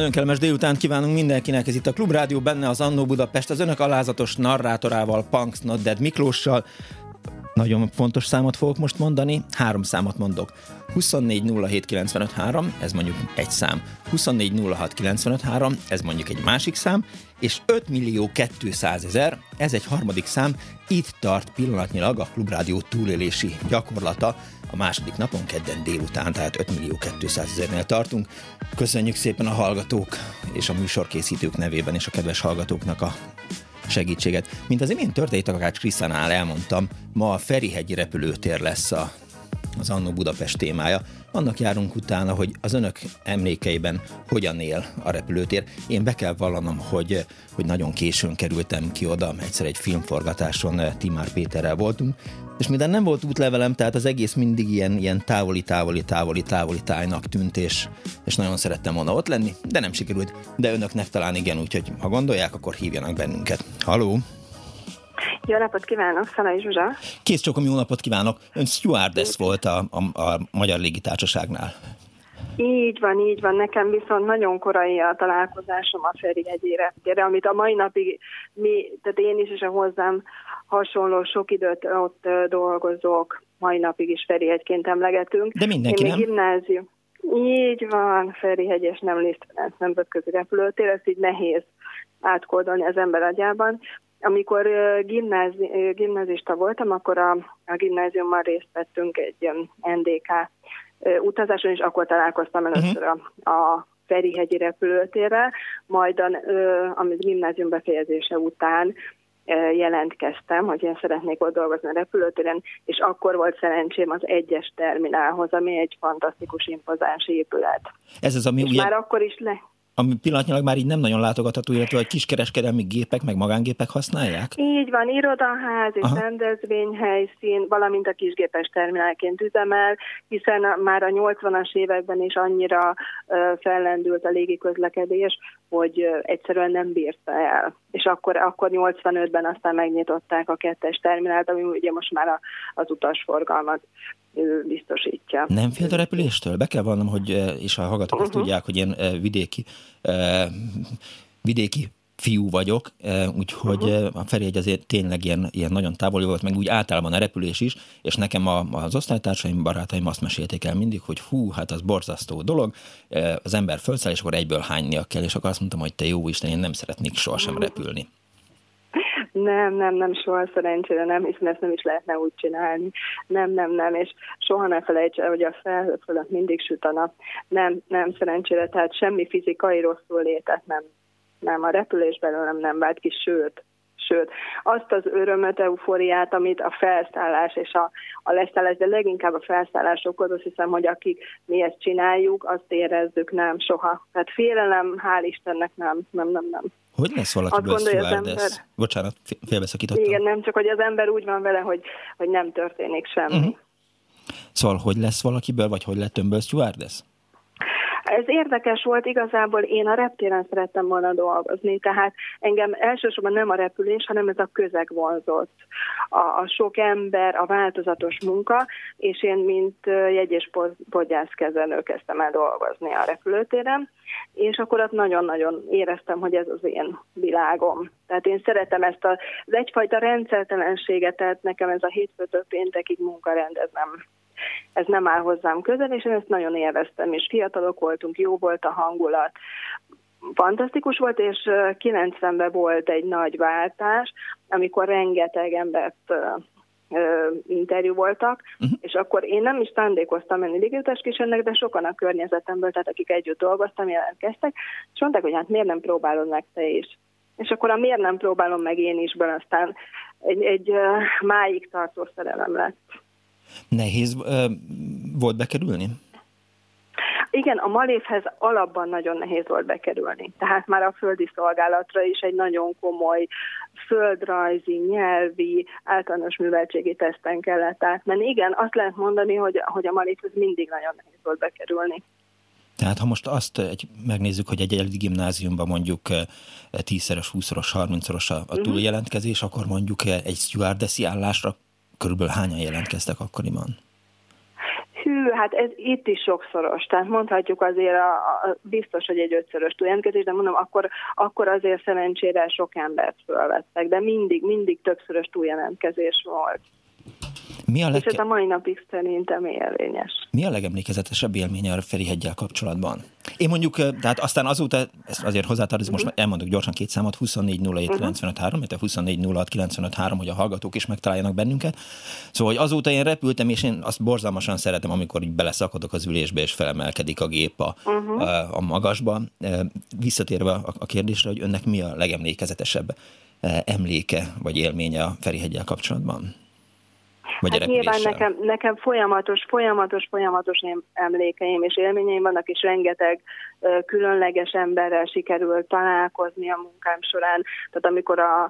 Nagyon kellemes délután kívánunk mindenkinek, ez itt a Klubrádió, benne az Annó Budapest, az önök alázatos narrátorával, Punks Not Dead Miklóssal. Nagyon fontos számot fogok most mondani, három számot mondok. 2407953, ez mondjuk egy szám. 2406953, ez mondjuk egy másik szám, és 5 millió 200 ezer, ez egy harmadik szám, itt tart pillanatnyilag a Klubrádió túlélési gyakorlata, a második napon, kedden délután, tehát 5 millió 200 ezernél tartunk. Köszönjük szépen a hallgatók és a műsorkészítők nevében és a kedves hallgatóknak a segítséget. Mint az imént történt Takács Krisztánál elmondtam, ma a Ferihegyi repülőtér lesz a az Annó Budapest témája. Annak járunk utána, hogy az önök emlékeiben hogyan él a repülőtér. Én be kell vallanom, hogy, hogy nagyon későn kerültem ki oda, egyszer egy filmforgatáson eh, Timár Péterrel voltunk, és minden nem volt útlevelem, tehát az egész mindig ilyen, ilyen távoli, távoli, távoli, távoli tájnak tűnt, és, és nagyon szerettem volna ott lenni, de nem sikerült. De önöknek talán igen, úgyhogy ha gondolják, akkor hívjanak bennünket. Haló! Jó napot kívánok, Szalai Zsuzsa. Kész csokom, jó napot kívánok. Ön stewardess volt a, a, a Magyar Légitársaságnál. Így van, így van. Nekem viszont nagyon korai a találkozásom a Ferihegyére, amit a mai napig mi, tehát én is és a hozzám hasonló sok időt ott dolgozók, mai napig is Ferihegyként emlegetünk. De mindenki én nem? gimnázium. Így van, Ferihegy és nem Liszt nemzetközi repülőtér, ezt így nehéz átkódolni az ember agyában. Amikor gimnázi, gimnázista voltam, akkor a, a gimnáziummal részt vettünk egy NDK utazáson, és akkor találkoztam mhm. először a, a Ferihegyi repülőtérrel, majd a, a gimnázium befejezése után jelentkeztem, hogy én szeretnék ott dolgozni a repülőtéren, és akkor volt szerencsém az egyes terminálhoz, ami egy fantasztikus impozáns épület. Ez az, ami és ugye... már akkor is le ami pillanatnyilag már így nem nagyon látogatható, illetve a kiskereskedelmi gépek, meg magángépek használják? Így van, irodaház és Aha. rendezvényhelyszín, valamint a kisgépes terminálként üzemel, hiszen már a 80-as években is annyira fellendült a légiközlekedés, hogy egyszerűen nem bírta el. És akkor, akkor 85-ben aztán megnyitották a kettes terminált, ami ugye most már a, az utasforgalmat biztosítja. Nem félt a repüléstől? Be kell vannom, hogy, és a hallgatók uh-huh. tudják, hogy én vidéki, vidéki fiú vagyok, úgyhogy uh-huh. a Feri azért tényleg ilyen, ilyen nagyon távoli volt, meg úgy általában a repülés is, és nekem a, az osztálytársaim, barátaim azt mesélték el mindig, hogy hú, hát az borzasztó dolog, az ember fölszáll, és akkor egyből hánynia kell, és akkor azt mondtam, hogy te jó Isten, én nem szeretnék sohasem uh-huh. repülni. Nem, nem, nem, soha szerencsére nem, hiszen ezt nem is lehetne úgy csinálni. Nem, nem, nem, és soha ne felejts el, hogy a felhő fölött mindig süt a nap. Nem, nem szerencsére, tehát semmi fizikai rosszul létet nem, nem, a repülés belőlem nem vált ki, sőt, sőt, azt az örömöt, eufóriát, amit a felszállás és a, a leszállás, de leginkább a felszállás okoz, azt hiszem, hogy akik mi ezt csináljuk, azt érezzük, nem soha. Tehát félelem, hál' Istennek nem, nem, nem, nem. Hogy lesz valakiből stewardess? Bocsánat, félbeszakítottam. Igen, nem csak, hogy az ember úgy van vele, hogy, hogy nem történik semmi. Uh-huh. Szóval, hogy lesz valakiből, vagy hogy lett önből stewardess? Ez érdekes volt, igazából én a reptéren szerettem volna dolgozni, tehát engem elsősorban nem a repülés, hanem ez a közeg vonzott. A, a sok ember, a változatos munka, és én, mint jegy- és podgyászkezelő kezdtem el dolgozni a repülőtéren, és akkor ott nagyon-nagyon éreztem, hogy ez az én világom. Tehát én szeretem ezt az egyfajta rendszertelenséget, tehát nekem ez a hétfőtől péntekig munkarend, ez nem, ez nem áll hozzám közel, és én ezt nagyon élveztem, és fiatalok voltunk, jó volt a hangulat, fantasztikus volt, és 90-ben volt egy nagy váltás, amikor rengeteg embert interjú voltak, uh-huh. és akkor én nem is szándékoztam menni légitás kísérnek, de sokan a környezetemből, tehát akik együtt dolgoztam, jelentkeztek, és mondták, hogy hát miért nem próbálod meg te is. És akkor a miért nem próbálom meg én is, aztán egy, egy máig tartó szerelem lett. Nehéz uh, volt bekerülni? Igen, a malévhez alapban nagyon nehéz volt bekerülni. Tehát már a földi szolgálatra is egy nagyon komoly földrajzi, nyelvi, általános műveltségi teszten kellett átmenni. Igen, azt lehet mondani, hogy, hogy a malévhez mindig nagyon nehéz volt bekerülni. Tehát ha most azt egy, megnézzük, hogy egy egy gimnáziumban mondjuk 10-szeres, 20-szoros, 30-szoros a, mhm. túljelentkezés, akkor mondjuk egy stewardessi állásra körülbelül hányan jelentkeztek akkoriban? Hű, hát ez itt is sokszoros, tehát mondhatjuk azért a, a, biztos, hogy egy ötszörös túljelentkezés, de mondom, akkor, akkor azért szerencsére sok embert fölvettek, de mindig, mindig többszörös túljelentkezés volt. Mi a leg... És ez a mai napig szerintem érvényes. Mi a legemlékezetesebb élménye a Feriheggyel kapcsolatban? Én mondjuk, tehát aztán azóta, ezt azért hozzátartozik, most mhm. elmondok gyorsan két számot, 24 07 95 3, illetve 24 06 95 3, hogy a hallgatók is megtaláljanak bennünket. Szóval, hogy azóta én repültem, és én azt borzalmasan szeretem, amikor így beleszakadok az ülésbe, és felemelkedik a gép a, uh-huh. a, a magasba. Visszatérve a, a kérdésre, hogy önnek mi a legemlékezetesebb emléke vagy élménye a Feriheggyel kapcsolatban? Vagy hát nyilván nekem, nekem folyamatos, folyamatos, folyamatos emlékeim és élményeim vannak, és rengeteg különleges emberrel sikerült találkozni a munkám során. Tehát amikor a,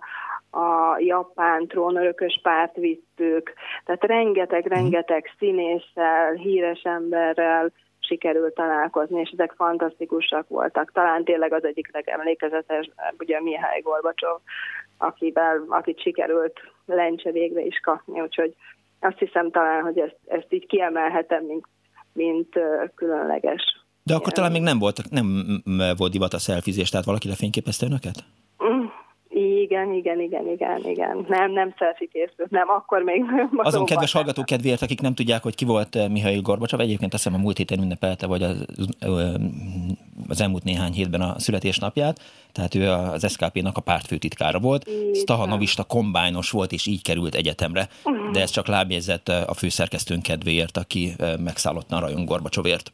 a japán trónörökös párt vittük, tehát rengeteg-rengeteg mhm. színésszel, híres emberrel sikerült találkozni, és ezek fantasztikusak voltak. Talán tényleg az egyik legemlékezetes, ugye Mihály Gorbacsov, akivel, akit sikerült lencse végre is kapni, úgyhogy azt hiszem talán, hogy ezt, ezt így kiemelhetem, mint, mint különleges. De akkor talán még nem volt, nem volt divat a szelfizés, tehát valaki lefényképezte önöket? Igen, igen, igen, igen, igen. Nem, nem selfie készült, nem, akkor még Azon kedves hallgatók kedvéért, akik nem tudják, hogy ki volt eh, Mihail Gorbacsov, egyébként azt hiszem a múlt héten ünnepelte, vagy az, az elmúlt néhány hétben a születésnapját, tehát ő az SKP-nak a pártfőtitkára volt, Stahanovista kombájnos volt, és így került egyetemre, de ez csak lábjegyzett eh, a főszerkesztőn kedvéért, aki eh, megszállottan rajon Gorbacsovért.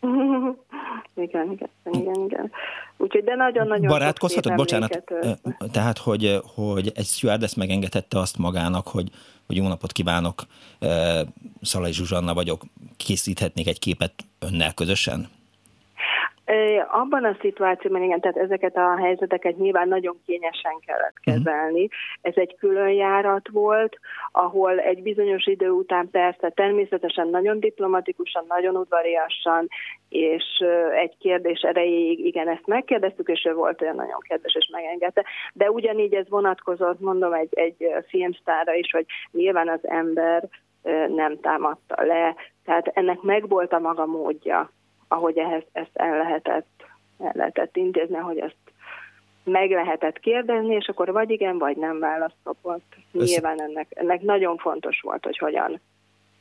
Igen, igen, igen, igen. Úgyhogy, de nagyon-nagyon Barátkozhatott, bocsánat, tehát, hogy, hogy egy stewardess megengedhette azt magának, hogy, hogy jó napot kívánok, Szalai Zsuzsanna vagyok, készíthetnék egy képet önnel közösen? Abban a szituációban, igen, tehát ezeket a helyzeteket nyilván nagyon kényesen kellett mhm. kezelni. Ez egy külön járat volt, ahol egy bizonyos idő után persze természetesen nagyon diplomatikusan, nagyon udvariasan, és egy kérdés erejéig igen, ezt megkérdeztük, és ő volt olyan nagyon kedves, és megengedte. De ugyanígy ez vonatkozott, mondom, egy, egy filmsztára is, hogy nyilván az ember nem támadta le, tehát ennek megvolt a maga módja ahogy ehhez, ezt el lehetett, el lehetett intézni, hogy ezt meg lehetett kérdezni, és akkor vagy igen, vagy nem választ kapott. Nyilván ennek, ennek nagyon fontos volt, hogy hogyan.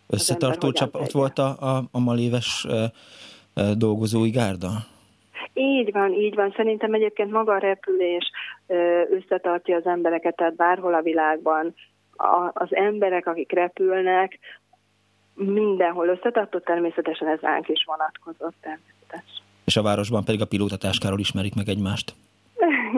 Összetartó csapat volt a, a, a maléves e, e, dolgozói gárda? Így van, így van. Szerintem egyébként maga a repülés összetartja az embereket, tehát bárhol a világban a, az emberek, akik repülnek, mindenhol összetartott, természetesen ez ránk is vonatkozott természetesen. És a városban pedig a pilótatáskáról ismerik meg egymást?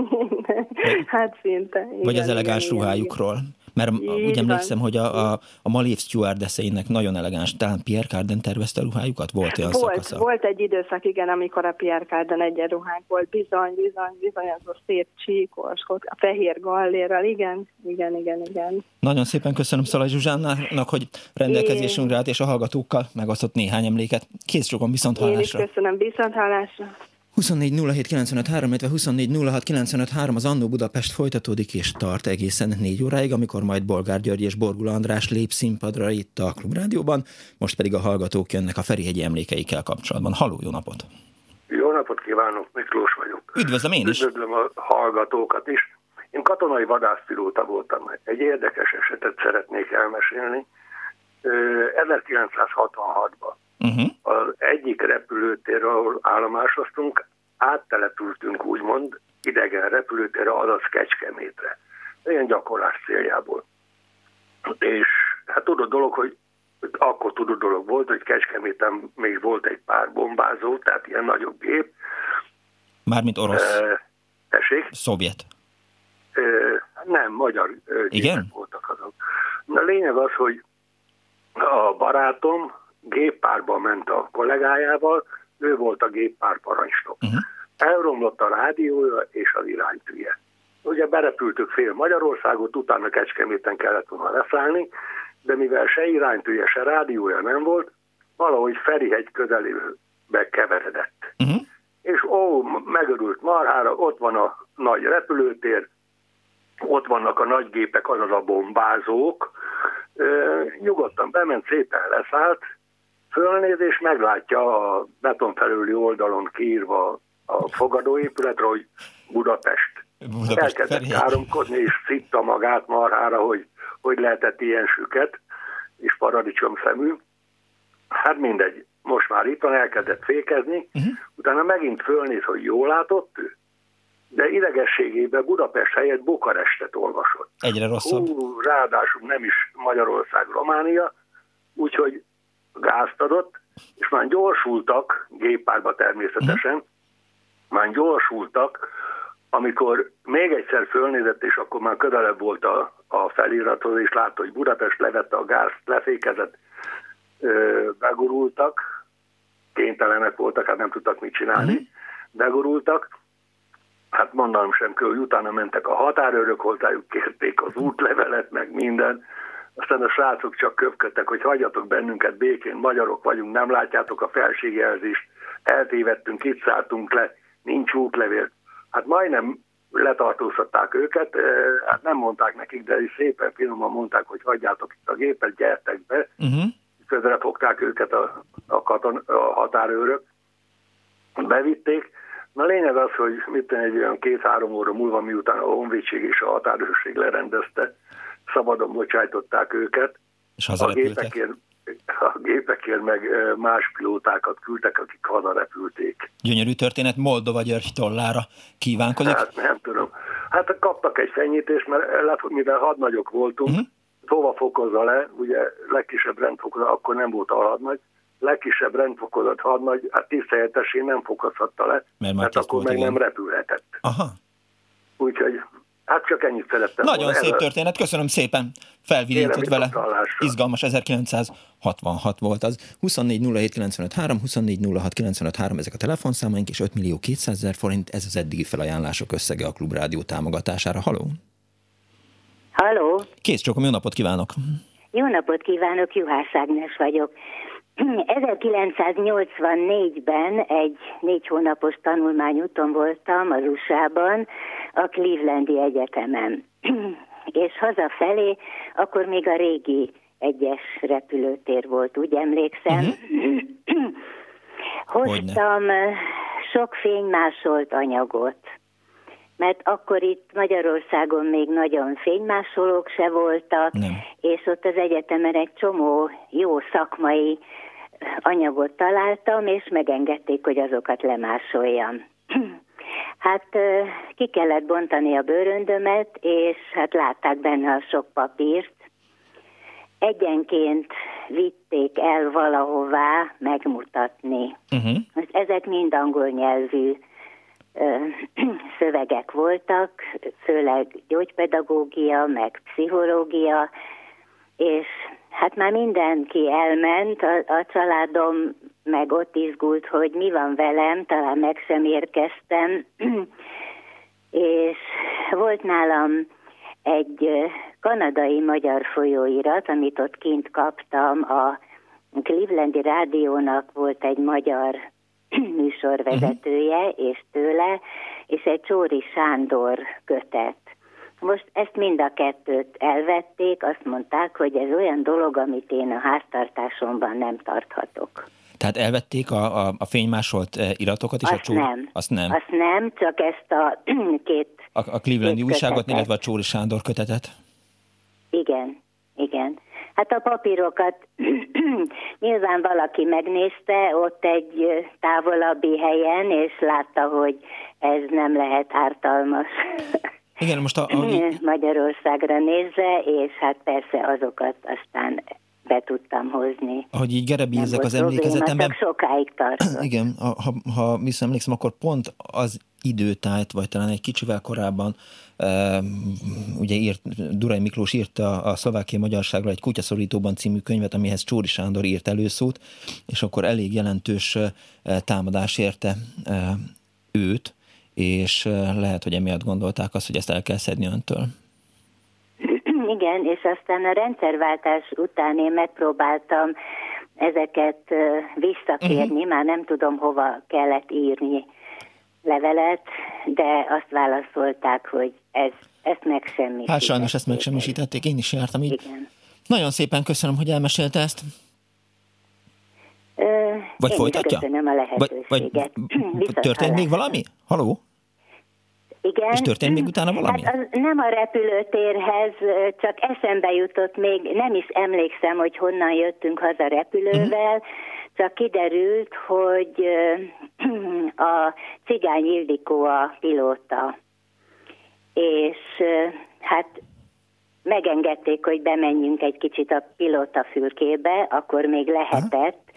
hát szinte. Igen, Vagy az elegáns igen, ruhájukról? Igen. Mert Így úgy emlékszem, hogy a, a, a Malév stewardesseinek nagyon elegáns, talán Pierre Carden tervezte a ruhájukat? Volt olyan volt, szakasza? Volt egy időszak, igen, amikor a Pierre Carden egyenruhák volt. Bizony, bizony, bizony, az a szép csíkos, a fehér gallérral, igen, igen, igen, igen. Nagyon szépen köszönöm Szalai Zsuzsánnának, hogy rendelkezésünkre állt, és a hallgatókkal megosztott néhány emléket. Kész sokan viszont hallásra. Én is köszönöm, viszont hallásra. 24 illetve 24 az Annó Budapest folytatódik és tart egészen négy óráig, amikor majd Bolgár György és Borgula András lép színpadra itt a Klubrádióban, most pedig a hallgatók jönnek a Ferihegyi emlékeikkel kapcsolatban. Haló, jó napot! Jó napot kívánok, Miklós vagyok. Üdvözlöm én is! Üdvözlöm a hallgatókat is. Én katonai vadászpilóta voltam. Egy érdekes esetet szeretnék elmesélni. 1966-ban Uh-huh. Az egyik repülőtér, ahol állomásoztunk, áttelepültünk úgymond idegen repülőtérre, azaz Kecskemétre. Ilyen gyakorlás céljából. És hát tudod dolog, hogy akkor tudod dolog volt, hogy Kecskeméten még volt egy pár bombázó, tehát ilyen nagyobb gép. Mármint orosz. E, tessék? Szovjet. E, nem, magyar Igen? voltak azok. A lényeg az, hogy a barátom géppárba ment a kollégájával, ő volt a géppár parancsnok. Uh-huh. Elromlott a rádiója és az iránytűje. Ugye berepültük fél Magyarországot, utána Kecskeméten kellett volna leszállni, de mivel se iránytűje, se rádiója nem volt, valahogy Ferihegy közelébe keveredett. Uh-huh. És ó, megörült marhára, ott van a nagy repülőtér, ott vannak a nagy gépek, azaz a bombázók, nyugodtan bement, szépen leszállt, fölnéz és meglátja a beton felüli oldalon kiírva a fogadóépületre, hogy Budapest. Budapest Elkezdett káromkodni, és szitta magát marhára, hogy hogy lehetett ilyen süket, és paradicsom szemű. Hát mindegy, most már itt van, elkezdett fékezni, uh-huh. utána megint fölnéz, hogy jól látott ő, de idegességében Budapest helyett Bukarestet olvasott. Egyre rosszabb. Hú, ráadásul nem is Magyarország, Románia, úgyhogy gázt adott, és már gyorsultak, géppárba természetesen, uh-huh. már gyorsultak, amikor még egyszer fölnézett, és akkor már közelebb volt a, a felirathoz, és látta, hogy Budapest levette a gázt, lefékezett, ö, begurultak, kénytelenek voltak, hát nem tudtak mit csinálni, uh-huh. begurultak, hát mondanom sem kell, hogy utána mentek a határőrök hozzájuk, kérték az útlevelet, meg minden, aztán a srácok csak köpködtek, hogy hagyjatok bennünket békén, magyarok vagyunk, nem látjátok a felségjelzést, eltévedtünk, itt szálltunk le, nincs útlevél. Hát majdnem letartóztatták őket, hát nem mondták nekik, de is szépen finoman mondták, hogy hagyjátok itt a gépet, gyertek be. Uh-huh. Közre fogták őket a, a, katon, a határőrök, bevitték. Na lényeg az, hogy mit egy olyan két-három óra múlva, miután a honvédség és a határőrség lerendezte, szabadon bocsájtották őket. És a gépekért, a gépekért meg más pilótákat küldtek, akik hazarepülték. Gyönyörű történet, Moldova György tollára kívánkozik? Hát nem tudom. Hát kaptak egy fenyítést, mert mivel hadnagyok voltunk, uh-huh. hova fokozza le, ugye legkisebb rendfokozat, akkor nem volt a hadnagy, legkisebb rendfokozat hadnagy, hát tisztelhetesén nem fokozhatta le, mert, mert akkor meg igen. nem repülhetett. Aha. Úgyhogy Hát csak ennyit szerettem Nagyon volna. szép történet, köszönöm szépen, felvirított vele. Izgalmas 1966 volt az. 24 07 ezek a telefonszámaink, és 5 millió 200 ezer forint, ez az eddigi felajánlások összege a Klubrádió támogatására. Haló? Haló? Kész csokom, jó napot kívánok! Jó napot kívánok, Juhász Ágnes vagyok. 1984-ben egy négy hónapos tanulmányúton voltam az USA-ban, a Clevelandi Egyetemen. És hazafelé, akkor még a régi egyes repülőtér volt, úgy emlékszem. Uh-huh. Hoztam sok fénymásolt anyagot, mert akkor itt Magyarországon még nagyon fénymásolók se voltak, Nem. és ott az egyetemen egy csomó jó szakmai anyagot találtam, és megengedték, hogy azokat lemásoljam. Hát ki kellett bontani a bőröndömet, és hát látták benne a sok papírt. Egyenként vitték el valahová megmutatni. Uh-huh. Ezek mind angol nyelvű szövegek voltak, főleg gyógypedagógia, meg pszichológia, és hát már mindenki elment, a, a családom meg ott izgult, hogy mi van velem, talán meg sem érkeztem, és volt nálam egy kanadai magyar folyóirat, amit ott kint kaptam, a Clevelandi Rádiónak volt egy magyar műsorvezetője, és tőle, és egy Csóri Sándor kötet. Most ezt mind a kettőt elvették, azt mondták, hogy ez olyan dolog, amit én a háztartásomban nem tarthatok. Tehát elvették a, a, a fénymásolt eh, iratokat is? Azt a csúr... nem. Azt nem. Azt nem, csak ezt a két A, a Clevelandi újságot, illetve a Csóri Sándor kötetet? Igen, igen. Hát a papírokat nyilván valaki megnézte ott egy távolabbi helyen, és látta, hogy ez nem lehet ártalmas. Igen, most a, a... Magyarországra nézve, és hát persze azokat aztán be tudtam hozni. Ahogy így gerebézek az emlékezetemben. Csak sokáig tartott. Igen, ha, ha visszaemlékszem, akkor pont az időtájt, vagy talán egy kicsivel korábban, ugye írt, Durai Miklós írta a Szlovákia Magyarságról egy Kutyaszorítóban című könyvet, amihez Csóri Sándor írt előszót, és akkor elég jelentős támadás érte őt, és lehet, hogy emiatt gondolták azt, hogy ezt el kell szedni öntől. Igen, és aztán a rendszerváltás után én megpróbáltam ezeket visszakérni, uh-huh. már nem tudom hova kellett írni levelet, de azt válaszolták, hogy ez, ezt megsemmisítették. Hát sajnos ezt megsemmisítették, én is jártam így. Igen. Nagyon szépen köszönöm, hogy elmesélte ezt. Ö, vagy én folytatja? Köszönöm a lehetőséget. Vagy, vagy történt még valami? Haló? Igen. És történt még utána valami? Hát az nem a repülőtérhez, csak eszembe jutott még, nem is emlékszem, hogy honnan jöttünk haza repülővel, uh-huh. Csak kiderült, hogy a cigány Ildikó a pilóta. És hát megengedték, hogy bemenjünk egy kicsit a pilóta fürkébe, akkor még lehetett,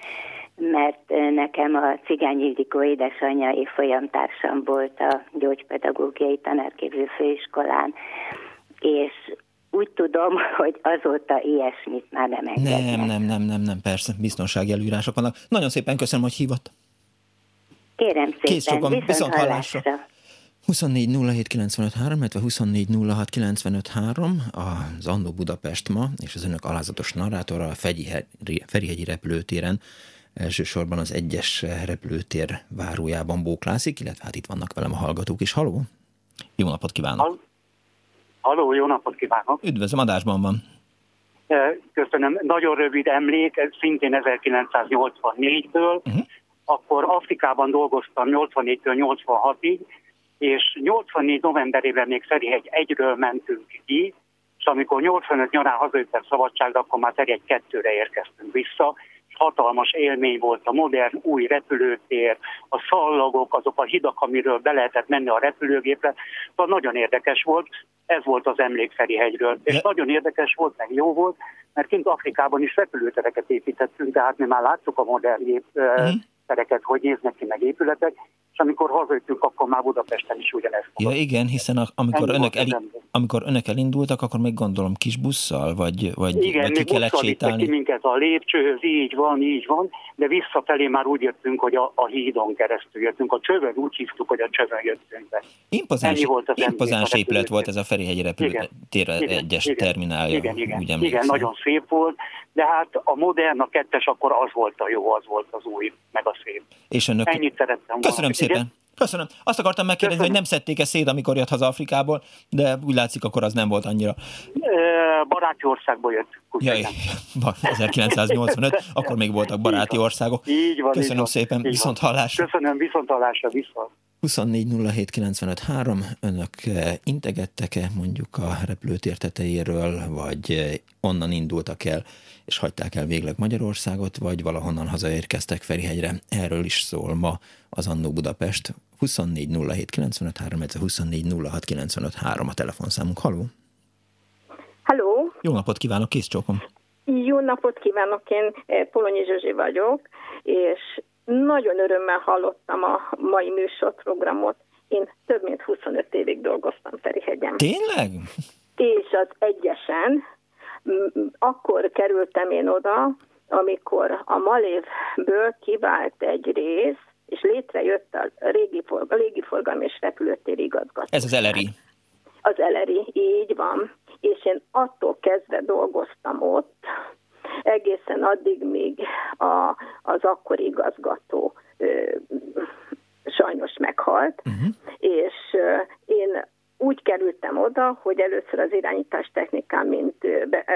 mert nekem a Cigány Ildikó édesanyja évfolyamtársam volt a gyógypedagógiai tanárképző főiskolán, és úgy tudom, hogy azóta ilyesmit már nem engednek. Nem, nem, nem, nem, nem, persze, biztonsági előírások vannak. Nagyon szépen köszönöm, hogy hívott. Kérem szépen, Kész csokon, viszont, viszont hallásra. 24 illetve 24 az Andó Budapest ma, és az önök alázatos narrátora a Ferihegyi repülőtéren elsősorban az egyes repülőtér várójában bóklászik, illetve hát itt vannak velem a hallgatók is. Haló! Jó napot kívánok! Haló, jó napot kívánok! Üdvözlöm, adásban van! Köszönöm. Nagyon rövid emlék, ez szintén 1984-ből. Uh-huh. Akkor Afrikában dolgoztam 84-től 86-ig, és 84 novemberében még Szerihegy egyről mentünk ki, és amikor 85 nyarán hazajöttem szabadságra, akkor már Szerihegy kettőre érkeztünk vissza, hatalmas élmény volt a modern új repülőtér, a szallagok, azok a hidak, amiről be lehetett menni a repülőgépre. Szóval nagyon érdekes volt, ez volt az emlékferi hegyről. És nagyon érdekes volt, meg jó volt, mert kint Afrikában is repülőtereket építettünk, tehát mi már láttuk a modern gép, mm tereket, hogy néznek ki, meg épületek, és amikor hazajöttünk, akkor már Budapesten is ugyanezt Ja igen, hiszen amikor önök, el, amikor önök elindultak, akkor még gondolom kis busszal, vagy, vagy, igen, vagy ki kellett sétálni? ki minket a lépcsőhöz, így van, így van, de visszafelé már úgy jöttünk, hogy a, a hídon keresztül jöttünk. A csövön úgy hívtuk, hogy a csövön jöttünk be. Impozáns, volt az impozáns épület volt ez a Ferihegy repülőtér egyes igen, terminálja. Igen, igen, igen, nagyon szép volt, de hát a modern, a kettes akkor az volt a jó, az volt az új, meg a szép. És önök... Ennyit szerettem Köszönöm volna. szépen. Igen? Köszönöm. Azt akartam megkérdezni, Köszönöm. hogy nem szedték-e szét, amikor jött haza Afrikából, de úgy látszik, akkor az nem volt annyira. Baráti országból jött. Jaj, 1985, akkor még voltak baráti országok. Így van. Köszönöm így van, szépen, így viszont hallásra. Köszönöm, viszont hallásra, viszont. 24 önök integettek-e mondjuk a repülőtér tetejéről, vagy onnan indultak el, és hagyták el végleg Magyarországot, vagy valahonnan hazaérkeztek Ferihegyre. Erről is szól ma az Annó Budapest. 24 ez a 24 a telefonszámunk. Haló! Halló! Jó napot kívánok, kész csókom! Jó napot kívánok, én eh, Polonyi Zsuzsi vagyok, és nagyon örömmel hallottam a mai műsorprogramot. Én több mint 25 évig dolgoztam Ferihegyen. Tényleg? És az egyesen, akkor kerültem én oda, amikor a Malévből kivált egy rész, és létrejött a régi, a légiforgalmi és repülőtér igazgató. Ez az eleri. Az eleri, így van. És én attól kezdve dolgoztam ott, egészen addig, míg a, az akkori igazgató ö, sajnos meghalt, uh-huh. és ö, én úgy kerültem oda, hogy először az irányítás technikán, mint be, ö,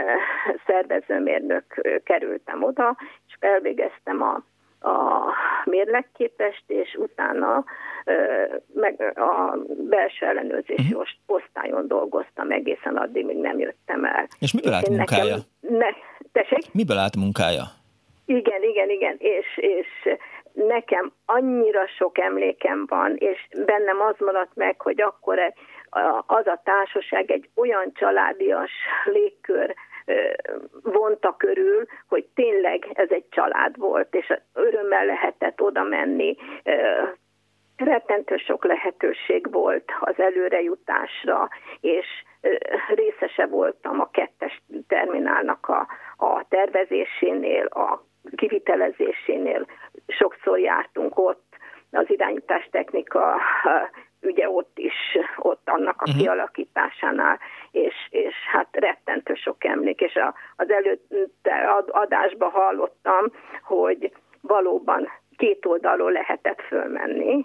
szervezőmérnök kerültem oda, és elvégeztem a a mérlekképest, és utána meg a belső ellenőrzési uh-huh. osztályon dolgoztam egészen addig, míg nem jöttem el. És miből állt munkája? Nekem, ne, tessék? Miből állt munkája? Igen, igen, igen, és, és nekem annyira sok emlékem van, és bennem az maradt meg, hogy akkor az a társaság egy olyan családias légkör vonta körül, hogy tényleg ez egy család volt, és örömmel lehetett oda menni, rettentő sok lehetőség volt az előrejutásra, és részese voltam a kettes terminálnak a, a tervezésénél, a kivitelezésénél, sokszor jártunk ott, az irányítás technika ugye ott is, ott annak a uh-huh. kialakításánál, és, és hát rettentő sok emlék, és a, az előtte adásban hallottam, hogy valóban két oldalról lehetett fölmenni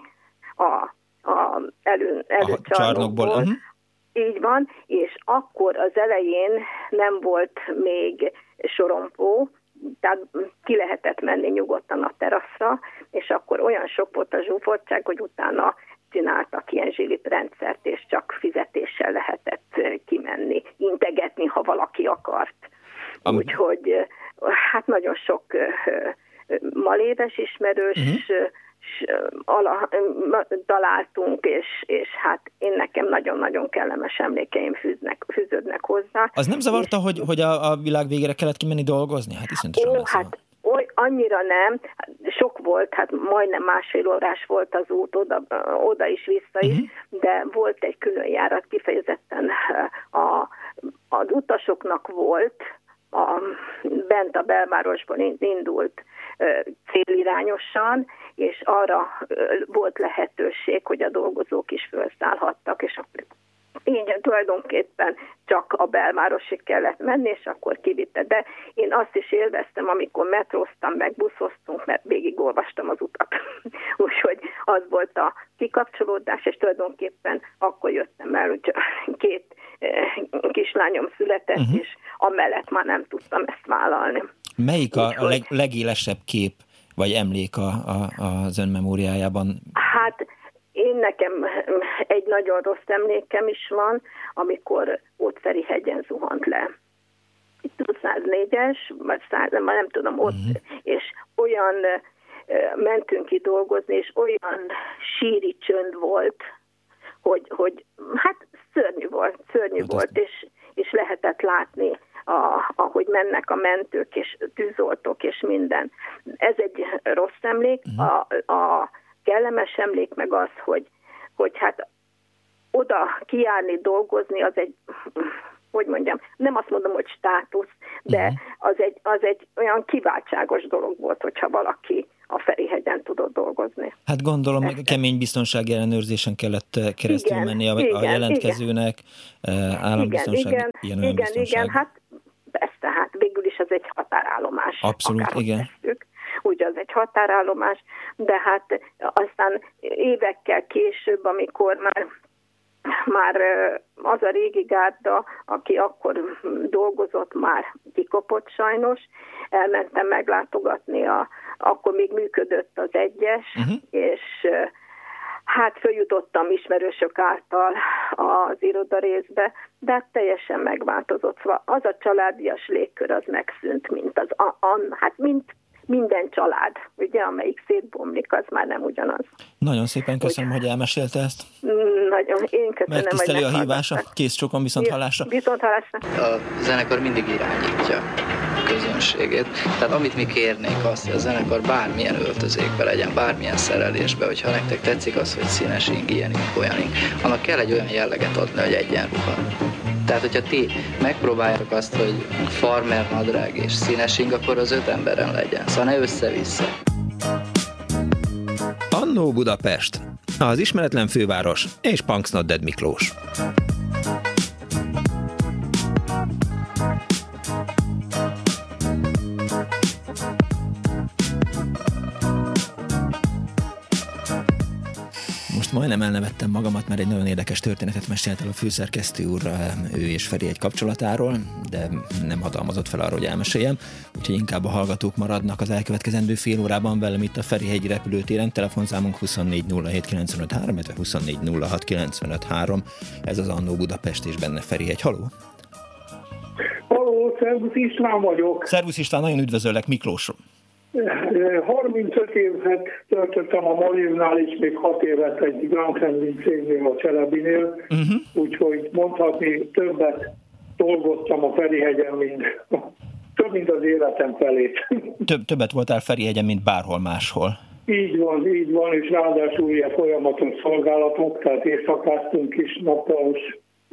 a, a elő, előcsarnokból. Uh-huh. Így van, és akkor az elején nem volt még sorompó, tehát ki lehetett menni nyugodtan a teraszra, és akkor olyan sok volt a zsúfoltság, hogy utána csináltak ilyen zsilip rendszert, és csak fizetéssel lehetett kimenni, integetni, ha valaki akart. Am... Úgyhogy hát nagyon sok maléves ismerős, uh-huh ala, találtunk, és, és hát én nekem nagyon-nagyon kellemes emlékeim fűznek, fűződnek hozzá. Az nem zavarta, és, hogy, hogy a, a világ végére kellett kimenni dolgozni? Hát iszonyatosan Ó, hát oly, annyira nem, volt, hát majdnem másfél órás volt az út oda, oda is, vissza is, uh-huh. de volt egy külön járat kifejezetten a, az utasoknak volt, a, bent a belvárosban indult célirányosan, és arra volt lehetőség, hogy a dolgozók is felszállhattak, és akkor így tulajdonképpen csak a belvárosig kellett menni, és akkor kivitte. De én azt is élveztem, amikor metróztam, meg buszoztunk, mert végigolvastam az utat. Úgyhogy az volt a kikapcsolódás, és tulajdonképpen akkor jöttem el, hogy két kislányom született, uh-huh. és amellett már nem tudtam ezt vállalni. Melyik a, a leg, legélesebb kép, vagy emlék a, a, az ön memóriájában? Hát én nekem egy nagyon rossz emlékem is van, amikor Ótferi hegyen zuhant le. Itt 104-es, vagy 100, már nem tudom, ott, uh-huh. és olyan mentünk ki dolgozni, és olyan síri csönd volt, hogy, hogy hát szörnyű volt, szörnyű hát volt, és, és lehetett látni a, ahogy mennek a mentők és tűzoltók és minden. Ez egy rossz emlék. Uh-huh. A, a kellemes emlék meg az, hogy, hogy hát oda kiállni, dolgozni, az egy, hogy mondjam, nem azt mondom, hogy státusz, de uh-huh. az, egy, az egy olyan kiváltságos dolog volt, hogyha valaki a Ferihegyen tudott dolgozni. Hát gondolom, Ezt. kemény biztonsági ellenőrzésen kellett keresztül igen, menni a, igen, a jelentkezőnek, igen. állambiztonság, igen, ilyen igen, igen, hát persze, hát végül is ez egy határállomás. Abszolút, igen. Tesszük. Úgy az egy határállomás, de hát aztán évekkel később, amikor már már az a régi gárda, aki akkor dolgozott, már kikopott sajnos. Elmentem meglátogatni, a, akkor még működött az egyes, uh-huh. és hát följutottam ismerősök által az irodarészbe, de hát teljesen megváltozott. Szóval az a családias légkör az megszűnt, mint az, a, a, hát mint minden család, ugye, amelyik szétbomlik, az már nem ugyanaz. Nagyon szépen köszönöm, Úgy, hogy elmesélte ezt. Nagyon, én köszönöm, Megtiszteli a hívása, kész sokan viszont hallásra. Viszont hallásra. A zenekar mindig irányítja közönségét. Tehát amit mi kérnénk azt, hogy a zenekar bármilyen öltözékbe legyen, bármilyen szerelésbe, hogyha nektek tetszik az, hogy színes ing, ilyen ing, olyan ing, annak kell egy olyan jelleget adni, hogy egyenruha. Tehát, hogyha ti megpróbáljátok azt, hogy farmer nadrág és színes ing, akkor az öt emberen legyen. Szóval ne össze-vissza. Annó Budapest, az ismeretlen főváros és Punks Dead Miklós. Majdnem elnevettem magamat, mert egy nagyon érdekes történetet mesélt el a főszerkesztő úr, ő és Feri egy kapcsolatáról, de nem hatalmazott fel arra, hogy elmeséljem, úgyhogy inkább a hallgatók maradnak az elkövetkezendő fél órában velem itt a Ferihegyi repülőtéren, telefonszámunk 2407953, illetve 2406953, ez az Annó Budapest és benne Ferihegy. Haló! Haló, Szervusz István vagyok. Szervusz István, nagyon üdvözöllek Miklós 35 évet töltöttem a Malivnál, és még 6 évet egy Grand Canyon cégnél, a Cselebinél, uh-huh. úgyhogy mondhatni többet dolgoztam a Ferihegyen, mint több, mint az életem felét. Több, többet voltál Ferihegyen, mint bárhol máshol. Így van, így van, és ráadásul ilyen folyamatos szolgálatok, tehát éjszakáztunk is,